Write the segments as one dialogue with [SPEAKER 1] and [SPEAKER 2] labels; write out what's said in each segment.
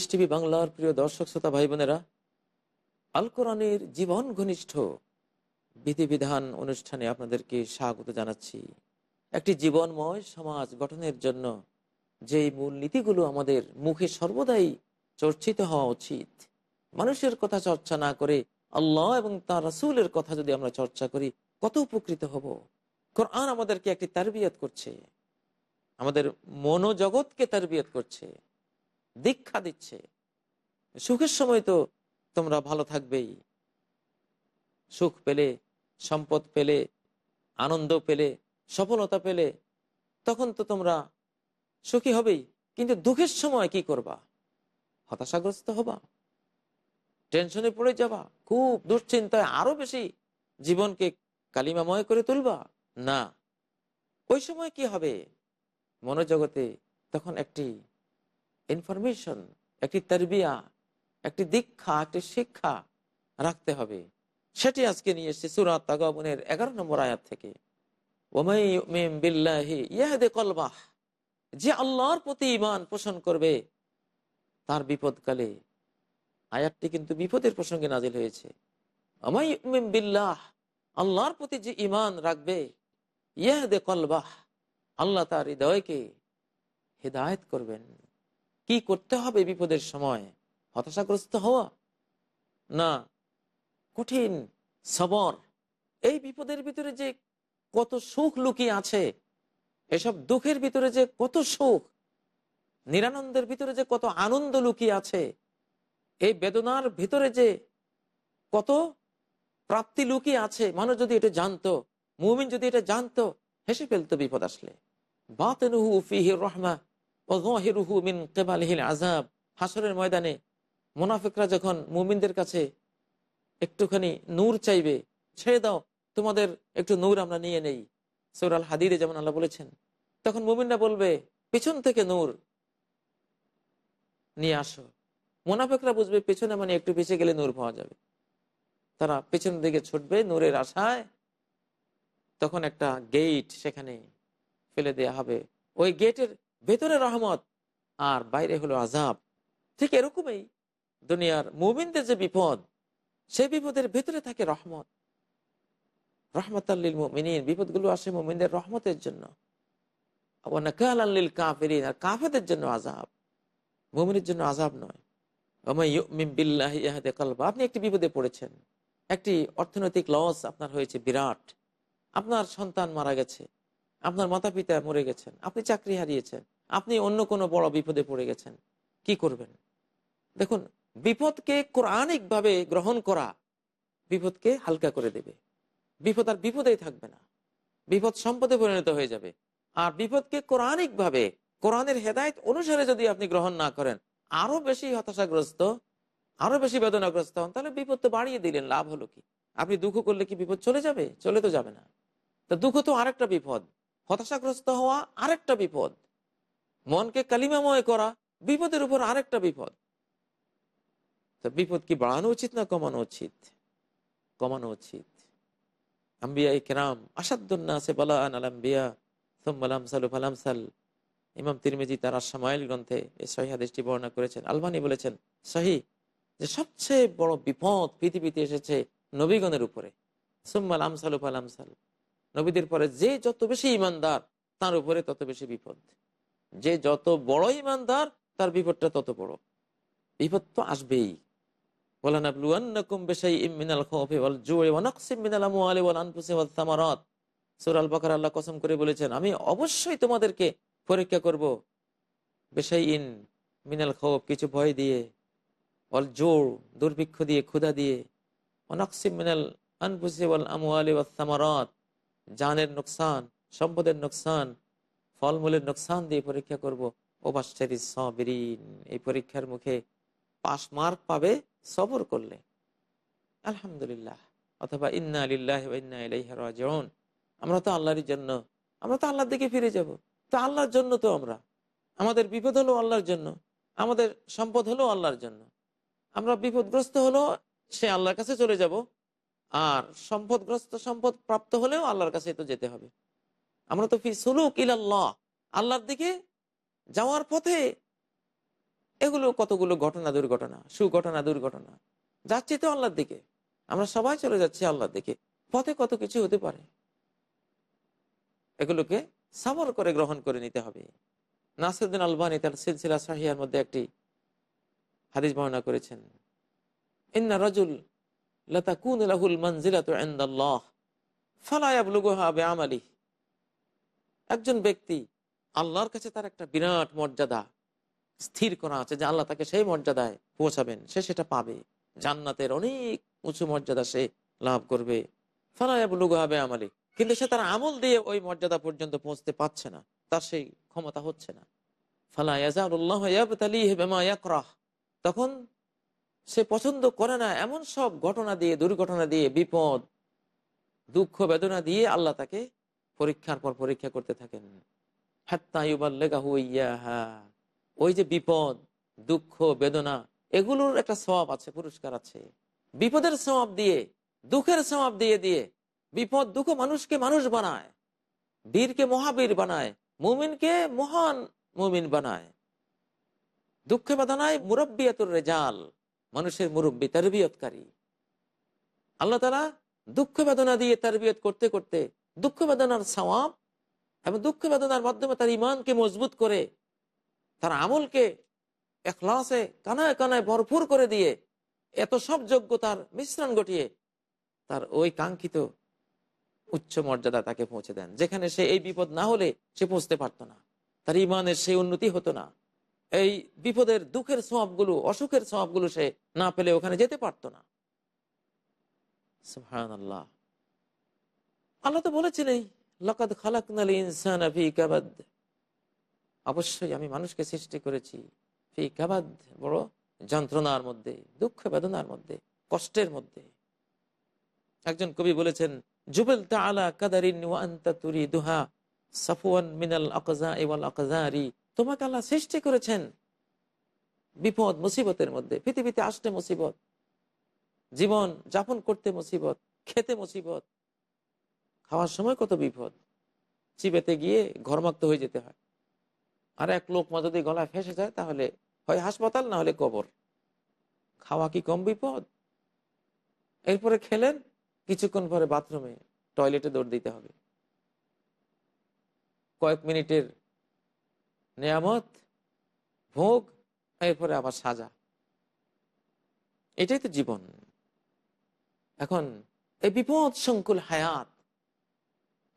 [SPEAKER 1] Peace TV বাংলার প্রিয় দর্শক, শ্রোতা ভাই বোনেরা, আল কোরআনের জীবন ঘনিষ্ঠ বিধিবিধান অনুষ্ঠানে আপনাদেরকে স্বাগত জানাচ্ছি। একটি জীবনময় সমাজ গঠনের জন্য যে মূল নীতিগুলো আমাদের মুখে সর্বদাই চর্চিত হওয়া উচিত, মানুষের কথা চর্চা না করে আল্লাহ এবং তার রাসুলের কথা যদি আমরা চর্চা করি, কত উপকৃত হব? কোরআন আমাদেরকে একটি তারবিয়ত করছে, আমাদের মনোজগৎকে তারবিয়ত করছে দীক্ষা দিচ্ছে। সুখের সময় তো তোমরা ভালো থাকবেই। সুখ পেলে, সম্পদ পেলে, আনন্দ পেলে, সফলতা পেলে, তখন তো তোমরা সুখী হবেই। কিন্তু দুঃখের সময় কি করবা? হতাশাগ্রস্ত হবা। টেনশনে পড়ে যাবা। খুব দুশ্চিন্তায় আরও বেশি জীবনকে কালিমাময় করে তুলবা। না, ওই সময় কি হবে? মনোজগতে তখন একটি ইনফরমেশন একটি তারবিয়া, একটি দীক্ষা, একটি শিক্ষা রাখতে হবে। সেটি আজকে নিয়ে এসেছে সুরাত তাগাবনের এগারো নম্বর আয়াত থেকে। কলবাহ, যে আল্লাহর প্রতি ইমান পোষণ করবে, তার বিপদকালে। আয়াতটি কিন্তু বিপদের প্রসঙ্গে নাজিল হয়েছে। বিল্লাহ, আল্লাহর প্রতি যে ইমান রাখবে, ইয়াহদে কলবাহ, আল্লাহ তার হৃদয়কে হেদায়ত করবেন। কি করতে হবে বিপদের সময়? হতাশাগ্রস্ত হওয়া? না। কঠিন সবর। এই বিপদের ভিতরে যে কত সুখ লুকিয়ে আছে, এসব দুঃখের ভিতরে যে কত সুখ, নিরানন্দের ভিতরে যে কত আনন্দ লুকিয়ে আছে, এই বেদনার ভিতরে যে কত প্রাপ্তি লুকিয়ে আছে, মানুষ যদি এটা জানতো, মুমিন যদি এটা জানতো, হেসে ফেলতো বিপদ আসলে। বাতেনুহু ফিহির রহমা। মিন আজাব হাসরের ময়দানে মোনাফিকরা যখন মুমিনদের কাছে একটুখানি নূর চাইবে, ছেড়ে দাও, তোমাদের একটু নূর আমরা নিয়ে নেই। সৌরাল হাদিদে যেমন আল্লাহ বলেছেন, তখন মুমিনরা বলবে, পেছন থেকে নূর নিয়ে আসো। মোনাফেকরা বুঝবে, পেছনে মানে একটু পিছিয়ে গেলে নূর পাওয়া যাবে। তারা পেছন দিকে ছুটবে, নূরের আশায় তখন একটা গেট সেখানে ফেলে দেয়া হবে। ওই গেটের ভেতরে রহমত আর বাইরে হলো আজাব ঠিক এরকমই দুনিয়ার মুমিনদের যে বিপদ, সেই বিপদের ভেতরে থাকে রহমত। রহমত আল্লিল মুমিনীর বিপদগুলো আসে মুমিনদের রহমতের জন্য। কাফেরিন, আর কাফেদের জন্য আজাব মুমিনের জন্য আজাব নয়। আপনি একটি বিপদে পড়েছেন। একটি অর্থনৈতিক লস আপনার হয়েছে, বিরাট। আপনার সন্তান মারা গেছে, আপনার মাতা পিতা মরে গেছেন, আপনি চাকরি হারিয়েছেন। আপনি অন্য কোনো বড় বিপদে পড়ে গেছেন। কি করবেন? দেখুন, বিপদকে কোরআনিক ভাবে গ্রহণ করা বিপদকে হালকা করে দেবে। বিপদ আর বিপদেই থাকবে না। বিপদ সম্পদে পরিণত হয়ে যাবে। আর বিপদকে কোরআনিক ভাবে কোরআনের হেদায়ত অনুসারে যদি আপনি গ্রহণ না করেন, আরও বেশি হতাশাগ্রস্ত, আরও বেশি বেদনাগ্রস্ত হন, তাহলে বিপদ তো বাড়িয়ে দিলেন, লাভ হলো কি? আপনি দুঃখ করলে কি বিপদ চলে যাবে? চলে তো যাবে না। তো দুঃখ তো আরেকটা বিপদ। হতাশাগ্রস্ত হওয়া আরেকটা বিপদ। মনকে কালিমাময় করা, বিপদের উপর আরেকটা বিপদ। বিপদ কি বাড়ানো উচিত না কমানো উচিত? কমানো উচিত। ইমাম তিরমিজি তার আসামাইল গ্রন্থে এই বর্ণনা করেছেন। আলবানি বলেছেন, সহি যে সবচেয়ে বড় বিপদ পৃথিবীতে এসেছে নবীগণের উপরে, সোম্মাল আমসালুফ আলামসাল নবীদের পরে যে যত বেশি ইমানদার, তার উপরে তত বেশি বিপদ। যে যত বড় ইমানদার, তার বিপদটা তত বড়। বিপদ তো আসবেই। কসম করে বলেছেন, আমি অবশ্যই তোমাদেরকে পরীক্ষা করব। বেশাই ইন মিনাল খোফ, কিছু ভয় দিয়ে অল জোর দুর্ভিক্ষ দিয়ে, ক্ষুধা দিয়ে অনাকসিম মিনাল আনফুসি ওয়াল আমওয়ালি ওয়াস সামারাত। জানের নোকসান, সম্পদের নোকসান ফলমূলের নোকসান দিয়ে পরীক্ষা করব। এই পরীক্ষার মুখে পাশ মার্ক পাবে সবর করলে। আলহামদুলিল্লাহ। অথবা ইন্না আলিল্লাহ ইন্না ইলাইহি আমরা তো আল্লাহরই জন্য। আমরা তো আল্লাহর দিকে ফিরে যাব। তো আল্লাহর জন্য তো আমরা। আমাদের বিপদ হলো আল্লাহর জন্য। আমাদের সম্পদ হলো আল্লাহর জন্য। আমরা বিপদগ্রস্ত হলো সে আল্লাহর কাছে চলে যাব। আর সম্পদগ্রস্ত সম্পদ প্রাপ্ত হলেও আল্লাহর কাছে তো যেতে হবে। আমরা তো ফি সুলুক ইলাল্লাহ, আল্লাহর দিকে যাওয়ার পথে এগুলো কতগুলো ঘটনা, দুর্ঘটনা, সুঘটনা, দুর্ঘটনা যাচ্ছি তো আল্লাহর দিকে। আমরা সবাই চলে যাচ্ছি আল্লাহর দিকে। পথে কত কিছু হতে পারে। এগুলোকে সাবর করে গ্রহণ করে নিতে হবে। নাসিরুদ্দিন আলবানি তার সিলসিলা সাহিয়ার মধ্যে একটি হাদিস বর্ণনা করেছেন। ইন্না রাজুল লাতাকুন লাহুল মানজিলাতু ইনদাল্লাহ, ফালা ইয়াবলুগুহা বিআমালি একজন ব্যক্তি আল্লাহর কাছে তার একটা বিরাট মর্যাদা স্থির করা আছে যে আল্লাহ তাকে সেই মর্যাদায় পৌঁছাবেন, সে সেটা পাবে। জান্নাতের অনেক উঁচু মর্যাদা সে লাভ করবে। ফালায়াবলুগুহা বিআমালি কিন্তু সে তার আমল দিয়ে ওই মর্যাদা পর্যন্ত পৌঁছতে পারছে না। তার সেই ক্ষমতা হচ্ছে না। ফালা ইয়াজাউল্লাহ ইয়াবতালিহি বিমা ইয়াকরাহ। তখন সে পছন্দ করে না এমন সব ঘটনা দিয়ে, দুর্ঘটনা দিয়ে, বিপদ, দুঃখ বেদনা দিয়ে আল্লাহ তাকে পরীক্ষার পর পরীক্ষা করতে থাকেন। ওই যে বিপদ, দুঃখ, বেদনা, এগুলোর একটা স্বভাব আছে, পুরস্কার আছে। বিপদের স্বভাব দিয়ে, দুঃখের স্বভাব দিয়ে দিয়ে বিপদ দুঃখ মানুষকে মানুষ বানায়, বীরকে মহাবীর বানায়, মুমিনকে মহান মুমিন বানায়। দুঃখে বেদনায় মুরব্বিয়াতুর রেজাল, মানুষের মুরব্বী, তারবিয়তকারী। আল্লাহ তালা দুঃখ বেদনা দিয়ে তারবিয়ত করতে করতে দুঃখ বেদনার সওয়াব এবং দুঃখ বেদনার মাধ্যমে তার ইমানকে মজবুত করে, তার আমলকে এখলাসে কানায় কানায় ভরপুর করে দিয়ে এত সব যোগ্যতার মিশ্রণ ঘটিয়ে তার ওই কাঙ্ক্ষিত উচ্চ মর্যাদা তাকে পৌঁছে দেন। যেখানে সে এই বিপদ না হলে সে পৌঁছতে পারতো না। তার ইমানের সেই উন্নতি হতো না। এই বিপদের দুঃখের সবগুলো অসুখের সবগুলো সে না পেলে ওখানে যেতে পারতো না। আল্লাহ আল্লাহ তো বলেছেন এই লকাদ খালাক ইনসান কাবাদ। অবশ্যই আমি মানুষকে সৃষ্টি করেছি ফি কাবাদ, বড় যন্ত্রণার মধ্যে, দুঃখ বেদনার মধ্যে, কষ্টের মধ্যে। একজন কবি বলেছেন, জুবেল তালা কাদারিন তুরি দুহা সাফুয়ান মিনাল আকজা ইওয়াল আকজারি। তোমাকে আল্লাহ সৃষ্টি করেছেন বিপদ, মুসিবতের মধ্যে, পৃথিবীতে আসতে মুসিবত, জীবন যাপন করতে মুসিবত, খেতে মুসিবত খাওয়ার সময় কত বিপদ? চিবেতে গিয়ে ঘরমাক্ত হয়ে যেতে হয়। আর এক লোক মা যদি গলায় ফেসে যায়, তাহলে হয় হাসপাতাল, না হলে কবর। খাওয়া কি কম বিপদ? এরপরে খেলেন, কিছুক্ষণ পরে বাথরুমে টয়লেটে দৌড় দিতে হবে। কয়েক মিনিটের নিয়ামত, ভোগ, এরপরে আবার সাজা। এটাই তো জীবন। এখন এই বিপদ সংকুল হায়াত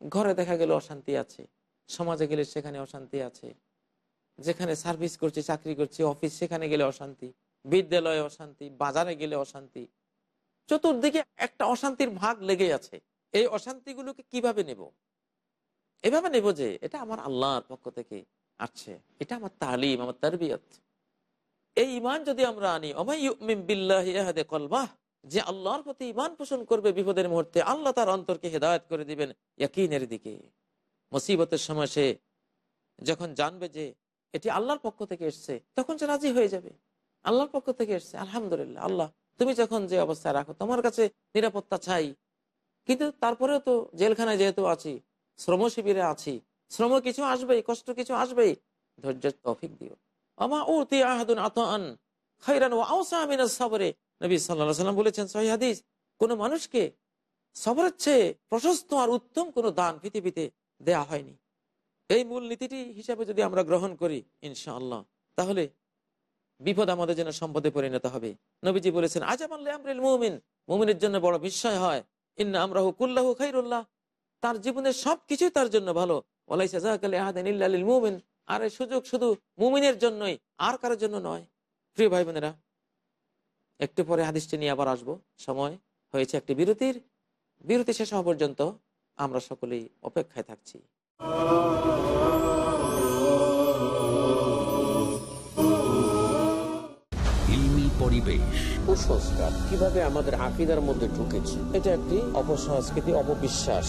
[SPEAKER 1] ঘরে দেখা গেলে অশান্তি আছে, সমাজে গেলে সেখানে অশান্তি আছে, যেখানে সার্ভিস করছি, চাকরি করছি, অফিস, সেখানে গেলে অশান্তি, বিদ্যালয়ে অশান্তি, বাজারে গেলে অশান্তি। চতুর্দিকে একটা অশান্তির ভাগ লেগে আছে। এই অশান্তিগুলোকে কীভাবে নেব? এভাবে নেব যে এটা আমার আল্লাহর পক্ষ থেকে আসছে। এটা আমার তালিম, আমার তারবিয়ত। এই ইমান যদি আমরা আনি বিল্লাহে কলবাহ যে আল্লাহর প্রতি ইমান পোষণ করবে বিপদের মুহূর্তে, আল্লাহ তার অন্তরকে হেদায়ত করে দিবেন ইয়াকিনের দিকে। মুসিবতের সময় সে যখন জানবে যে এটি আল্লাহর পক্ষ থেকে এসছে, তখন সে রাজি হয়ে যাবে। আল্লাহর পক্ষ থেকে এসছে, আলহামদুলিল্লাহ, আল্লাহ, তুমি যখন যে অবস্থায় রাখো, তোমার কাছে নিরাপত্তা চাই। কিন্তু তারপরেও তো জেলখানায় যেহেতু আছি, শ্রম শিবিরে আছি, শ্রম কিছু আসবেই, কষ্ট কিছু আসবেই, ধৈর্যের তফিক দিও। আমা ও তি আহাদুন আতান খাইরান ও আওসা আমিনা সবরে নবী সাল্লাহ সাল্লাম বলেছেন সহি হাদিস, কোন মানুষকে সবরের চেয়ে প্রশস্ত আর উত্তম কোন দান পৃথিবীতে দেয়া হয়নি। এই মূল নীতিটি হিসাবে যদি আমরা গ্রহণ করি, ইনশাআল্লাহ, তাহলে বিপদ আমাদের জন্য সম্পদে পরিণত হবে। নবীজি বলেছেন আজাম আমরিল মুমিন মুমিনের জন্য বড় বিস্ময় হয়। ইন্না আমরাহু কুল্লাহু খাইরুল্লাহ তার জীবনের সবকিছুই তার জন্য ভালো। মুমিন আর এই সুযোগ শুধু মুমিনের জন্যই, আর কারোর জন্য নয়। প্রিয় ভাই বোনেরা একটু পরে হাদিসটি নিয়ে আবার আসব। সময় হয়েছে একটি বিরতির। বিরতি শেষ হওয়া পর্যন্ত আমরা সকলেই অপেক্ষায় থাকছি।
[SPEAKER 2] পরিবেশ।
[SPEAKER 3] কুসংস্কার কীভাবে আমাদের আকিদার মধ্যে ঢুকেছে
[SPEAKER 1] এটা একটি অপসংস্কৃতি অপবিশ্বাস।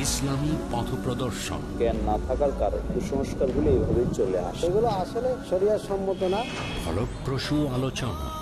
[SPEAKER 2] ইসলামী পথ প্রদর্শন।
[SPEAKER 3] জ্ঞান না থাকার কারণে কুসংস্কারগুলো এইভাবেই চলে আসে।
[SPEAKER 4] এগুলো আসলে শরিয়ার সম্মত না।
[SPEAKER 2] ফলপ্রসূ আলোচনা।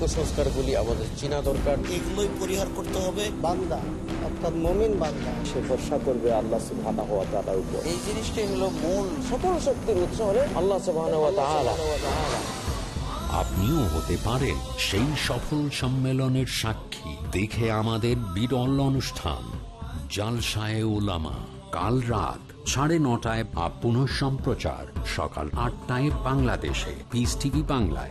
[SPEAKER 3] কুসংস্কারগুলি আমাদের চিনা দরকার।
[SPEAKER 5] এগুলোই পরিহার করতে হবে।
[SPEAKER 4] বান্দা অর্থাৎ মমিন বান্দা।
[SPEAKER 3] সে ভরসা করবে আল্লাহ সুবহানাহু ওয়া তাআলার উপর।
[SPEAKER 1] এই জিনিসটাই হলো মূল
[SPEAKER 3] সকল শক্তির উৎস হলে আল্লাহ সুবহানাহু ওয়া তাআলা।
[SPEAKER 2] আপনিও হতে পারেন সেই সফল সম্মেলনের সাক্ষী। দেখে আমাদের বিরল অনুষ্ঠান। জালসায় ওলামা কাল রাত সাড়ে নটায় বা পুনঃ সম্প্রচার সকাল আটটায় বাংলাদেশে। পিস টিভি বাংলায়।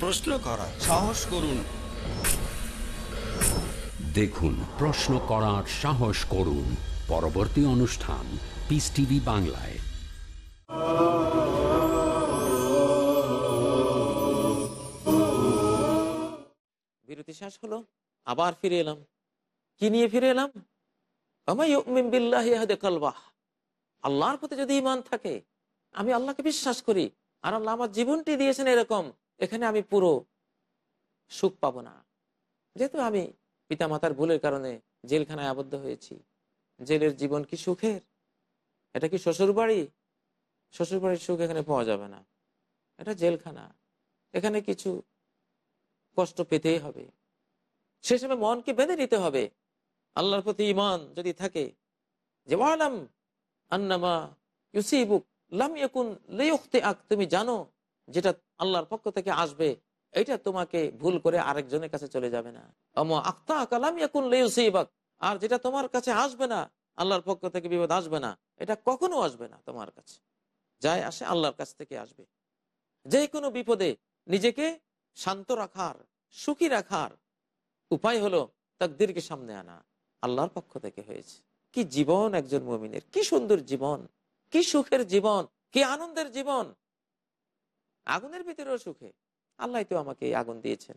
[SPEAKER 6] প্রশ্ন করা। সাহস করুন।
[SPEAKER 2] দেখুন প্রশ্ন করার সাহস করুন। পরবর্তী অনুষ্ঠান পিস টিভি বাংলায়।
[SPEAKER 1] বিরতি শেষ হলো আবার ফিরে এলাম। কি নিয়ে ফিরে এলাম। আল্লাহর প্রতি যদি ইমান থাকে আমি আল্লাহকে বিশ্বাস করি। আর আল্লাহ আমার জীবনটি দিয়েছেন এরকম। এখানে আমি পুরো সুখ পাবো না। যেহেতু আমি পিতামাতার ভুলের কারণে জেলখানায় আবদ্ধ হয়েছি, জেলের জীবন কি সুখের? এটা কি শ্বশুর বাড়ি শ্বশুর বাড়ির সুখ এখানে পাওয়া যাবে না। এটা জেলখানা। এখানে কিছু কষ্ট পেতেই হবে। সে সময় মনকে বেঁধে নিতে হবে। আল্লাহর প্রতি ইমান যদি থাকে, যে ওয়ালাম আন্নামা ইউসিবুক, লাম ইয়াকুন লিয়ুখতি আক তুমি জানো যেটা আল্লাহর পক্ষ থেকে আসবে, এটা তোমাকে ভুল করে আরেকজনের কাছে চলে যাবে না। আক্তা কালাম ইয়াকুন লিয়ুসিবাক আর যেটা তোমার কাছে আসবে না, আল্লাহর পক্ষ থেকে বিপদ আসবে না, এটা কখনো আসবে না তোমার কাছে। যাই আসে, আল্লাহর কাছ থেকে আসবে। যে কোনো বিপদে নিজেকে শান্ত রাখার, সুখী রাখার উপায় হলো তাকদিরকে সামনে আনা। আল্লাহর পক্ষ থেকে হয়েছে। কি জীবন একজন মুমিনের, কি সুন্দর জীবন, কি সুখের জীবন, কি আনন্দের জীবন। আগুনের ভিতরেও সুখে। আল্লাহ তো আমাকে এই আগুন দিয়েছেন।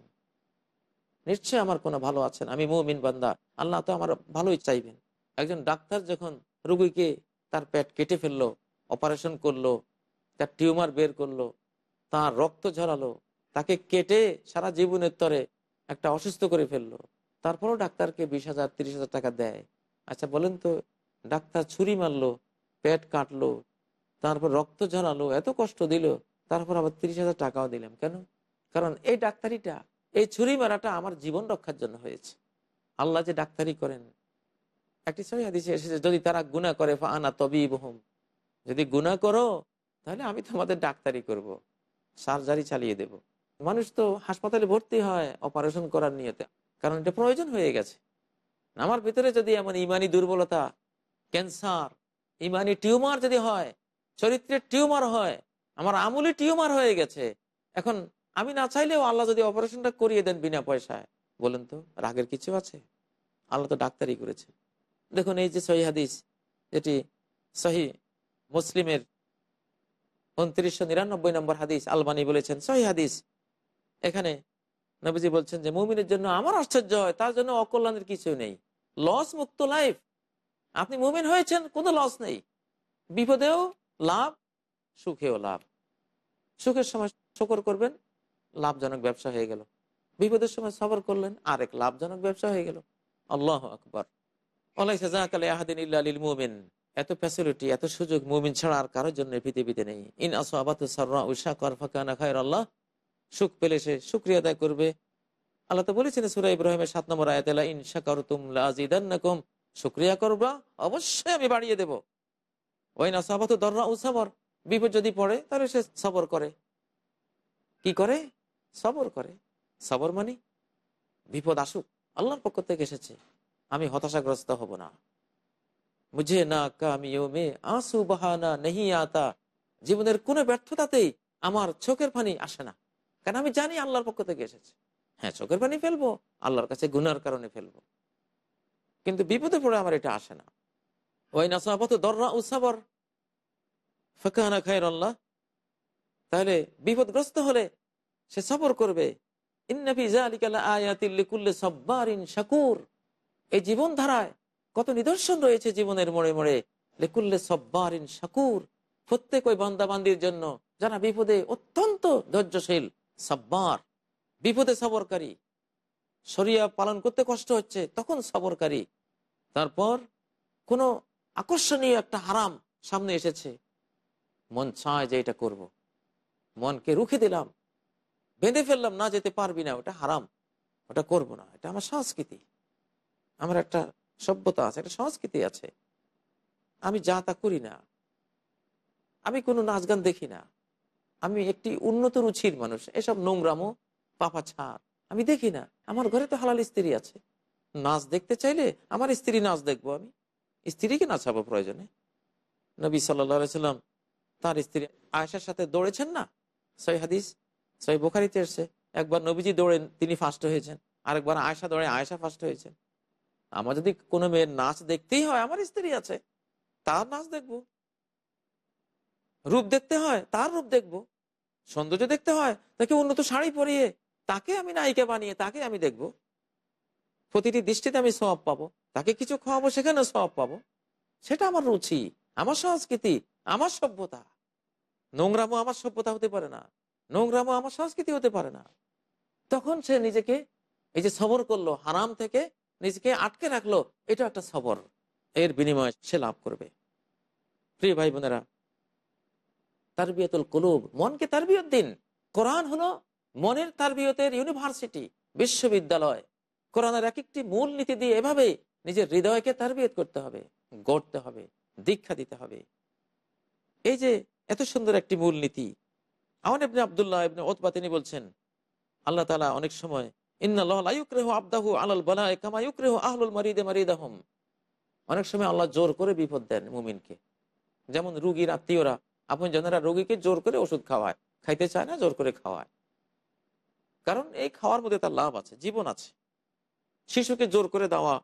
[SPEAKER 1] নিশ্চয় আমার কোনো ভালো আছেন। আমি মুমিন বান্দা। আল্লাহ তো আমার ভালোই চাইবেন। একজন ডাক্তার যখন রুগীকে তার পেট কেটে ফেলল, অপারেশন করল, তার টিউমার বের করল, তার রক্ত ঝরালো, তাকে কেটে সারা জীবনের তরে একটা অসুস্থ করে ফেলল, তারপরও ডাক্তারকে বিশ হাজার, তিরিশ হাজার টাকা দেয়। আচ্ছা বলেন তো, ডাক্তার ছুরি মারলো, পেট কাটলো, তারপর রক্ত ঝরালো, এত কষ্ট দিল তারপর আবার তিরিশ হাজার টাকাও দিলাম। কেন? কারণ এই ডাক্তারিটা, এই ছুরি মারাটা আমার জীবন রক্ষার জন্য হয়েছে। আল্লাহ যে ডাক্তারি করেন, একটি সহি হাদিসে এসেছে, যদি তারা গুণা করে আনা তবি বহম যদি গুণা করো, তাহলে আমি তোমাদের ডাক্তারি করব। সার্জারি চালিয়ে দেব। মানুষ তো হাসপাতালে ভর্তি হয় অপারেশন করার নিয়তে, কারণ এটা প্রয়োজন হয়ে গেছে। আমার ভিতরে যদি এমন ইমানি দুর্বলতা, ক্যান্সার, ইমানি টিউমার যদি হয়, চরিত্রের টিউমার হয় আমার আমুলি টিউমার হয়ে গেছে। এখন আমি না চাইলেও আল্লাহ যদি অপারেশনটা করিয়ে দেন বিনা পয়সায়, বলেন তো, রাগের কিছু আছে? আল্লাহ তো ডাক্তারি করেছে। দেখুন, এই যে সহি হাদিস, যেটি সহি মুসলিমের উনত্রিশশো নিরানব্বই নম্বর হাদিস, আলবানি বলেছেন, সহি হাদিস। এখানে নবীজি বলছেন যে, মুমিনের জন্য আমার আশ্চর্য হয়, তার জন্য অকল্যাণের কিছু নেই। লস মুক্ত লাইফ। আপনি মুমিন হয়েছেন, কোনো লস নেই। বিপদেও লাভ সুখেও লাভ। সুখের সময় শকর করবেন, লাভজনক ব্যবসা হয়ে গেল। বিপদের সময় সবর করলেন, আরেক লাভজনক ব্যবসা হয়ে গেল। আল্লাহ আকবর। মুমিন। এত ফ্যাসিলিটি এত সুযোগ মুমিন ছাড়া আর কারোর জন্য পৃথিবীতে নেই। ইন আল্লাহ সুখ পেলে সে সুক্রিয়া আদায় করবে। আল্লাহ তো বলেছেন সুরা ইব্রাহিমের সাত নম্বর আয়াতলা ইন শাকর তুমলাজিদান্নাকুম সুক্রিয়া করবা, অবশ্যই আমি বাড়িয়ে দেব। ওই না সাবাত দররা উসাবর বিপদ যদি পড়ে, তাহলে সে সবর করে। কি করে? সবর করে। সবর মানে বিপদ আসুক। আল্লাহর পক্ষ থেকে এসেছে। আমি হতাশাগ্রস্ত হব না। বুঝে না কামিও মে আসু বাহানা নেহি আতা। জীবনের কোনো ব্যর্থতাতেই আমার চোখের পানি আসে না। কারণ আমি জানি আল্লাহর পক্ষ থেকে এসেছে। হ্যাঁ চোখের পানি ফেলব, আল্লাহর কাছে গুনার কারণে ফেলব। কিন্তু বিপদে পড়ে আমার এটা আসে না। ওই নাসাবত দররা উসাবর ফাঁকানা খায়ের আল্লাহ তাহলে বিপদগ্রস্ত হলে সে সবর করবে। শাকুর। এই জীবন ধারায় কত নিদর্শন রয়েছে জীবনের মোড়ে মোড়ে। লেকুল্লে সব্বারিন শাকুর। প্রত্যেক ওই বান্দাবান্দির জন্য যারা বিপদে অত্যন্ত ধৈর্যশীল, সব্বার। বিপদে সবরকারী। সরিয়া পালন করতে কষ্ট হচ্ছে, তখন সবরকারী। তারপর কোনো আকর্ষণীয় একটা হারাম সামনে এসেছে। মন চায় যে এটা করব। মনকে রুখে দিলাম। বেঁধে ফেললাম, না যেতে পারবি না, ওটা হারাম। ওটা করব না, এটা আমার সংস্কৃতি। আমার একটা সভ্যতা আছে, একটা সংস্কৃতি আছে। আমি যা তা করি না। আমি কোনো নাচ গান দেখি না। আমি একটি উন্নত রুচির মানুষ, এসব নোংরামো পাপা ছাড় আমি দেখি না। আমার ঘরে তো হালাল স্ত্রী আছে। নাচ দেখতে চাইলে আমার স্ত্রী নাচ দেখব আমি। স্ত্রীকে নাচাবো প্রয়োজনে। নবী সাল্লা সাল্লাম তার স্ত্রী আয়সার সাথে দৌড়েছেন না? সই হাদিস। সই বোখারিতে এসছে। একবার নবীজি দৌড়েন, তিনি ফার্স্ট হয়েছেন। আরেকবার আয়সা দৌড়ে আয়সা ফার্স্ট হয়েছেন আমার যদি কোনো মেয়ের নাচ দেখতেই হয়, আমার স্ত্রী আছে, তার নাচ দেখব। রূপ দেখতে হয়, তার রূপ দেখব। সৌন্দর্য দেখতে হয়, তাকে উন্নত শাড়ি পরিয়ে, তাকে আমি নায়িকা বানিয়ে, তাকে আমি দেখব। প্রতিটি দৃষ্টিতে আমি সব পাবো। তাকে কিছু খাওয়াবো, সেখানে সব পাবো। সেটা আমার রুচি, আমার সংস্কৃতি, আমার সভ্যতা। নোংরামো আমার সভ্যতা হতে পারে না নোংরামো আমার সংস্কৃতি হতে পারে না। তখন সে নিজেকে এই যে সবর করল, হারাম থেকে নিজেকে আটকে রাখল এটা একটা সবর। এর বিনিময়ে সে লাভ করবে। প্রিয় ভাই বোনেরা তারবিয়তুল কলুব, মনকে তারবিয়ত দিন। কোরআন হলো মনের তারবিয়তের ইউনিভার্সিটি, বিশ্ববিদ্যালয়। কোরআনের এক একটি মূল নীতি দিয়ে এভাবে নিজের হৃদয়কে তারবিয়ত করতে হবে, গড়তে হবে, দীক্ষা দিতে হবে। এই যে এত সুন্দর একটি মূল নীতি আমার ইবনে আবদুল্লাহ ইবনে ওতবা তিনি বলছেন, আল্লাহ তালা অনেক সময় অনেক সময় আল্লাহ জোর করে বিপদ দেন মুমিনকে। যেমন রুগীর আত্মীয়রা, আপন জনেরা রোগীকে জোর করে ওষুধ খাওয়ায়, খাইতে চায় না, জোর করে খাওয়ায়। কারণ এই খাওয়ার মধ্যে তার লাভ আছে, জীবন আছে। শিশুকে জোর করে দেওয়া,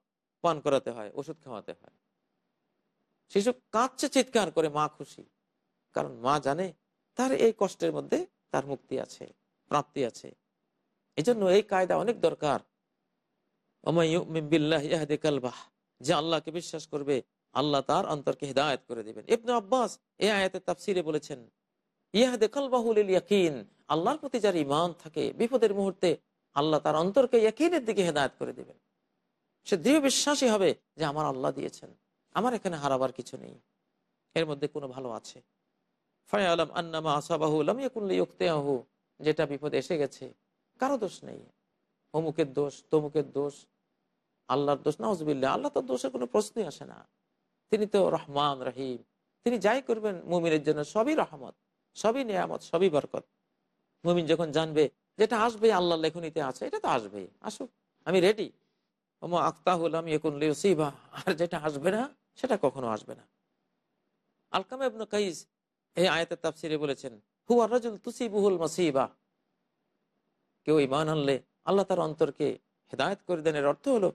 [SPEAKER 1] পান করাতে হয়, ওষুধ খাওয়াতে হয়। শিশু কাঁদছে, চিৎকার করে, মা খুশি। কারণ মা জানে তার এই কষ্টের মধ্যে তার মুক্তি আছে, প্রাপ্তি আছে। এই জন্য এই কায়দা অনেক দরকার। যে আল্লাহকে বিশ্বাস করবে, আল্লাহ তার অন্তরকে হৃদায়ত করে দেবেন। ইবনে আব্বাস এই আয়াতের তাফসিরে বলেছেন, ইয়াহদে কালবাহুল ইয়াকিন। আল্লাহর প্রতি যার ইমান থাকে, বিপদের মুহূর্তে আল্লাহ তার অন্তরকে ইয়াকিনের দিকে হেদায়ত করে দেবেন। সে দৃঢ় বিশ্বাসী হবে যে, আমার আল্লাহ দিয়েছেন। আমার এখানে হারাবার কিছু নেই। এর মধ্যে কোনো ভালো আছে। ফয়ালাম আন্নামা আসাবাহু, লাম ইয়াকুল্লি ইউক্তেয়াহু যেটা বিপদ এসে গেছে, কারও দোষ নেই। অমুকের দোষ, তমুকের দোষ, আল্লাহর দোষ নাউজবিল্লা আল্লাহ তো দোষের কোনো প্রশ্নই আসে না। তিনি তো রহমান, রহিম। তিনি যাই করবেন, মুমিনের জন্য সবই রহমত, সবই নিয়ামত, সবই বরকত। মুমিন যখন জানবে যেটা আসবে আল্লাহ লেখনীতে আছে, এটা তো আসবে আসুক, আমি রেডি ওমা আক্তাহুল আমি এখন লিউসিবা। আর যেটা আসবে না, সেটা কখনো আসবে না। আলকাম ইবনে কাইস এই আয়াতের তাফসিরে বলেছেন, হুয়া রাজুল তুসিবুহুল মাসিবা। কেউ ইমান আনলে আল্লাহ তার অন্তরকে হেদায়ত করে দেন। এর অর্থ হলো,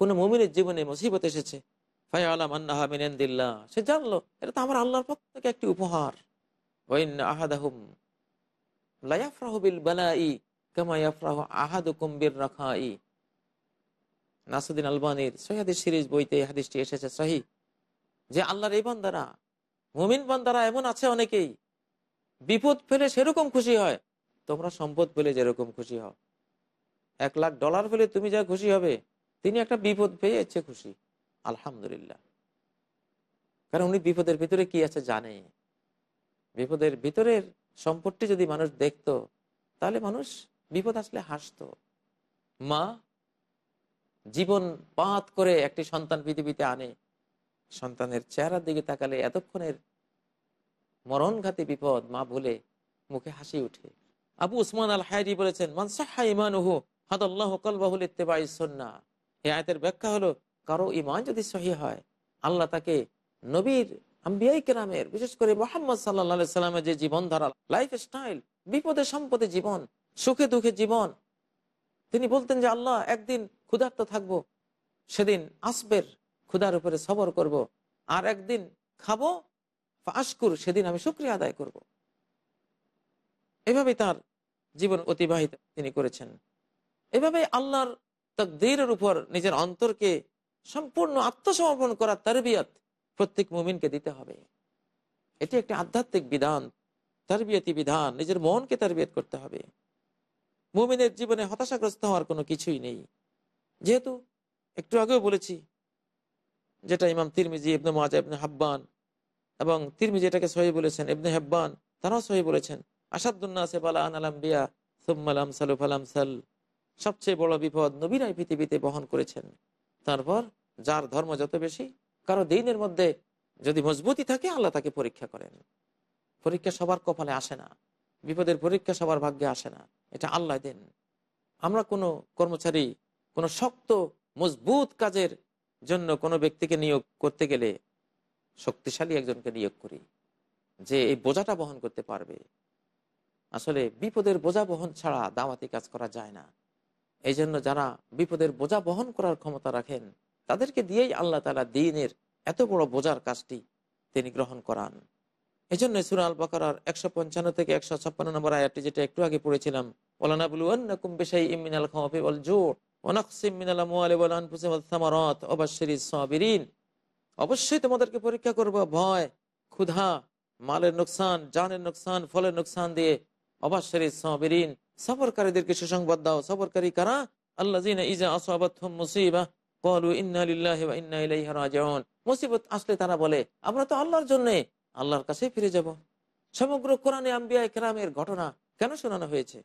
[SPEAKER 1] কোনো মুমিনের জীবনে মুসিবত এসেছে। ফাই আলাম আন্নাহা মিনেন্দিল্লাহ সে জানলো, এটা তো আমার আল্লাহর পক্ষ থেকে একটি উপহার। ওয়াইন আহাদাহুম বালাই বির রাখাই নাসুদ্দিন আলবানির সিরিজ বইতে হাদিসটি এসেছে সহি। যে আল্লাহর এই বান্দারা মুমিন বান্দারা এমন আছে অনেকেই। বিপদ ফেলে সেরকম খুশি হয়, তোমরা সম্পদ পেলে যেরকম খুশি হও। এক লাখ ডলার পেলে তুমি যা খুশি হবে, তিনি একটা বিপদ পেয়ে ইচ্ছে খুশি। আলহামদুলিল্লাহ। কারণ উনি বিপদের ভিতরে কি আছে জানে। বিপদের ভিতরের সম্পদটি যদি মানুষ দেখতো, তাহলে মানুষ বিপদ আসলে হাসতো। মা জীবন পাত করে একটি সন্তান পৃথিবীতে আনে। সন্তানের চেহারার দিকে তাকালে এতক্ষণের মরণঘাতী বিপদ মা ভুলে মুখে হাসি উঠে আবু উসমান আল হায়রি বলেছেন আয়তের ব্যাখ্যা হলো, কারও ইমান যদি সহি হয়, আল্লাহ তাকে নবীর আম্বিয়াই বিশেষ করে মোহাম্মদ সাল্লা সাল্লামের যে জীবন ধারা, লাইফ স্টাইল, বিপদে সম্পদে জীবন, সুখে দুঃখে জীবন, তিনি বলতেন যে, আল্লাহ, একদিন ক্ষুধার্ত থাকব, সেদিন আসবের ক্ষুধার উপরে সবর করব। আর একদিন খাব আশকুর সেদিন আমি শুক্রিয়া আদায় করব। এভাবে তার জীবন অতিবাহিত তিনি করেছেন এভাবে আল্লাহর তকদিরের উপর নিজের অন্তরকে সম্পূর্ণ আত্মসমর্পণ করার তারবিয়ত প্রত্যেক মুমিনকে দিতে হবে এটি একটি আধ্যাত্মিক বিধান, তারবিয়তি বিধান, নিজের মনকে তারবিয়ত করতে হবে মুমিনের জীবনে হতাশাগ্রস্ত হওয়ার কোনো কিছুই নেই যেহেতু একটু আগেও বলেছি যেটা ইমাম তিরমিজি, ইবনে মাজা ইবনে হাব্বান এবং তিরমিজি এটাকে সহি বলেছেন, ইবনে হাব্বান তারাও সহি বলেছেন। আসাদুন্নাসে বালা আন আলাম্বিয়া সুম্মালাম সালুফ আলাম সাল। সবচেয়ে বড় বিপদ নবীরাই পৃথিবীতে বহন করেছেন। তারপর যার ধর্ম যত বেশি, কারও দিনের মধ্যে যদি মজবুতি থাকে, আল্লাহ তাকে পরীক্ষা করেন। পরীক্ষা সবার কপালে আসে না। বিপদের পরীক্ষা সবার ভাগ্যে আসে না। এটা আল্লাহ দেন। আমরা কোনো কর্মচারী, কোনো শক্ত, মজবুত কাজের জন্য কোনো ব্যক্তিকে নিয়োগ করতে গেলে শক্তিশালী একজনকে নিয়োগ করি, যে এই বোঝাটা বহন করতে পারবে। আসলে বিপদের বোঝা বহন ছাড়া দাওয়াতি কাজ করা যায় না। এই জন্য যারা বিপদের বোঝা বহন করার ক্ষমতা রাখেন, তাদেরকে দিয়েই আল্লাহ তালা দিনের এত বড় বোঝার কাজটি তিনি গ্রহণ করান। এই জন্য সুরাল বাকার একশো পঞ্চান্ন থেকে একশো ছাপ্পান্ন নম্বর আয়াতটি যেটা একটু আগে পড়েছিলাম ওলানা বলু অন্যকুম বেশাই ইমিনাল খাওয়াফি বল জোর অবশ্যই তোমাদেরকে পরীক্ষা করব, ভয়, ক্ষুধা, মালের নোকসান, জানের নোকসান, ফলের নোকসান দিয়ে। অবাশ্বরী সাবিরিন, সফরকারীদেরকে সুসংবাদ দাও। সফরকারী কারা? আল্লাহ ইজা মুসিবা আসলে তারা বলে, আমরা তো আল্লাহর জন্য আল্লাহর কাছে ফিরে যাব। সমগ্র কোরআনে আম্বিয়া কেরামের ঘটনা কেন শোনানো হয়েছে?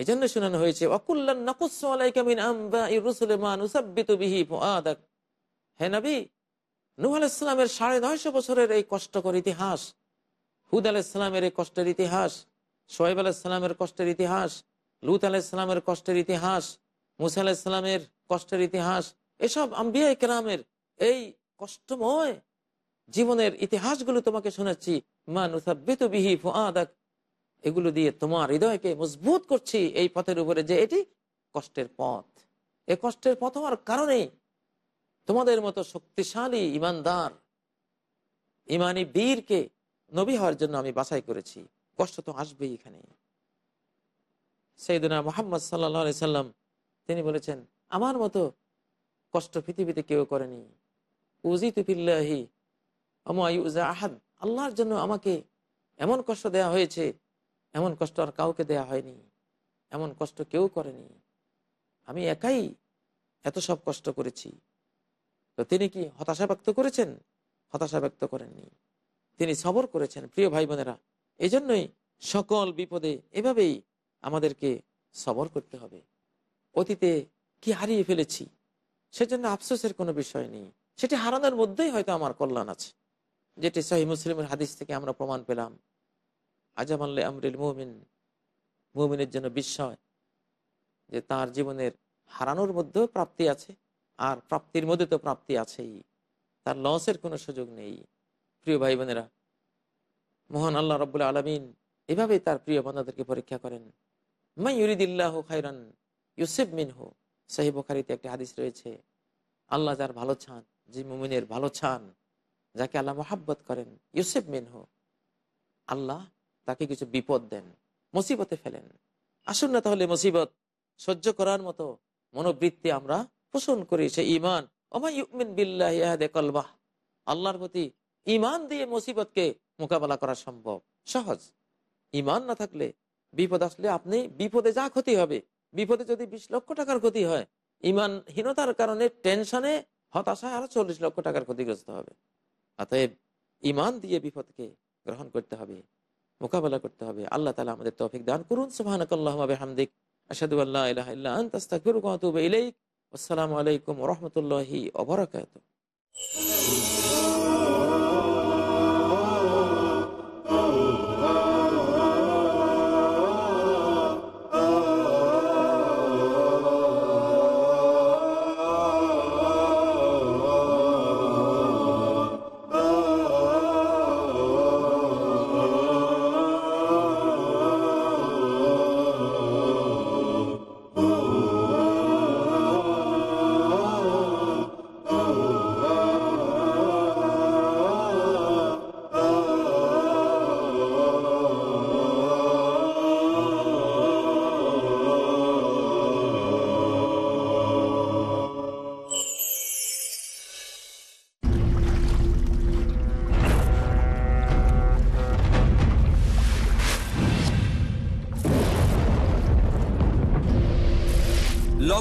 [SPEAKER 1] এই জন্য শোনানো হয়েছে সাড়ে নয়শো বছরের এই কষ্টকর ইতিহাস, হুদ আলাইসালামের এই কষ্টের ইতিহাস সোহেব আলাইসালামের কষ্টের ইতিহাস, লুত আলাইসালামের কষ্টের ইতিহাস, মুসা আলাইসালামের কষ্টের ইতিহাস, এসব আম্বিয়া কেরামের এই কষ্টময় জীবনের ইতিহাসগুলো তোমাকে শোনাচ্ছি। মানুষাবিত বিহি ফুয়াদাক এগুলো দিয়ে তোমার হৃদয়কে মজবুত করছি এই পথের উপরে যে এটি কষ্টের পথ। এই কষ্টের পথ হওয়ার কারণে তোমাদের মতো শক্তিশালী ইমানদার, ইমানি বীরকে নবী হওয়ার জন্য আমি বাছাই করেছি। কষ্ট তো আসবেই এখানে। সেইদিনা মোহাম্মদ সাল্লা সাল্লাম, তিনি বলেছেন, আমার মতো কষ্ট পৃথিবীতে কেউ করেনি। উজি তুফিল্লাহি আহাদ। আল্লাহর জন্য আমাকে এমন কষ্ট দেয়া হয়েছে এমন কষ্ট আর কাউকে দেয়া হয়নি, এমন কষ্ট কেউ করেনি। আমি একাই এত সব কষ্ট করেছি। তো তিনি কি হতাশা ব্যক্ত করেছেন? হতাশা ব্যক্ত করেননি। তিনি সবর করেছেন, প্রিয় ভাই বোনেরা এই জন্যই সকল বিপদে এভাবেই আমাদেরকে সবর করতে হবে। অতীতে কি হারিয়ে ফেলেছি, সেজন্য আফসোসের কোনো বিষয় নেই। সেটি হারানোর মধ্যেই হয়তো আমার কল্যাণ আছে। যেটি সহি মুসলিমের হাদিস থেকে আমরা প্রমাণ পেলাম। আজামাল্লে আমরিল মুমিন, মুমিনের জন্য বিস্ময় যে তার জীবনের হারানোর মধ্যেও প্রাপ্তি আছে, আর প্রাপ্তির মধ্যে তো প্রাপ্তি আছেই। তার লসের কোনো সুযোগ নেই। প্রিয় ভাই বোনেরা, মহান আল্লাহ রব্বুল আলমিন এভাবেই তার প্রিয় বান্দাদেরকে পরীক্ষা করেন। মাই খাইরান ইউসেফ মিনহু। সাহিব বখারিতে একটি হাদিস রয়েছে, আল্লাহ যার ভালো ছান যে মুমিনের ভালো ছান যাকে আল্লাহ মোহাব্বত করেন ইউসেফ মিনহু। আল্লাহ তাকে কিছু বিপদ দেন, মুসিবতে ফেলেন। আসুন না তাহলে মুসিবত সহ্য করার মতো মনোবৃত্তি আমরা পোষণ করি, সে ইমান বিল্লাহ আল্লাহর প্রতি ইমান দিয়ে মুসিবতকে মোকাবেলা করা সম্ভব, সহজ। ইমান না থাকলে বিপদ আসলে আপনি বিপদে যা ক্ষতি হবে, বিপদে যদি বিশ লক্ষ টাকার ক্ষতি হয় ইমানহীনতার কারণে টেনশনে, হতাশায় আরও চল্লিশ লক্ষ টাকার ক্ষতিগ্রস্ত হবে। অতএব ইমান দিয়ে বিপদকে গ্রহণ করতে হবে। মোকাবেলা করতে হবে। আল্লাহ তালা আমাদের তৌফিক দান করুন। সুবাহানকাল্লাহামদিক আসাদু আল্লাহ ইলাহ ইল্লা আনতা, আস্তাগফিরুকা ওয়া আতুবু ইলাইক। আসসালামু আলাইকুম ওয়া অবরাকাত